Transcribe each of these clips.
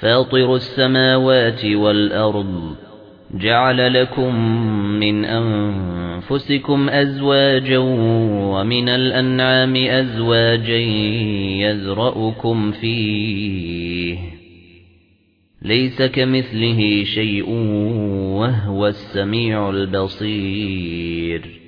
فاطر السماوات والأرض جعل لكم من أنفسكم أزواجا ومن الأنعام أزواجا يزرأكم فيه ليس كمثله شيء وهو السميع البصير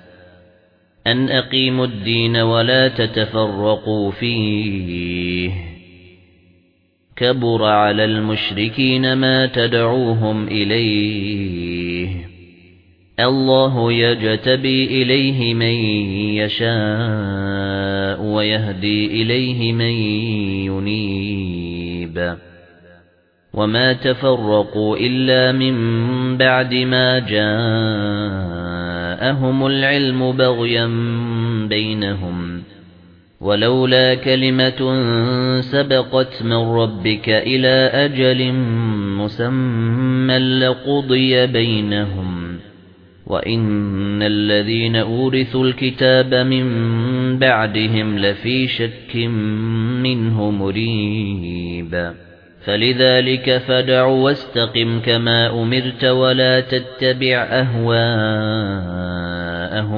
أن أقيموا الدين ولا تتفرقوا فيه. كبر على المشركين ما تدعوهم إليه. الله يجتبي إليه من يشاء ويهدي إليه من ينيب. وما تفرقوا إلا من بعد ما جاءهم العلم بغيا بينهم ولولا كلمة سبقت من ربك إلى أجل مسمى لقضي بينهم وإن الذين أورثوا الكتاب من بعدهم لفي شك منه مريب فلذلك فدع واستقم كما أمرت ولا تتبع أهواءهم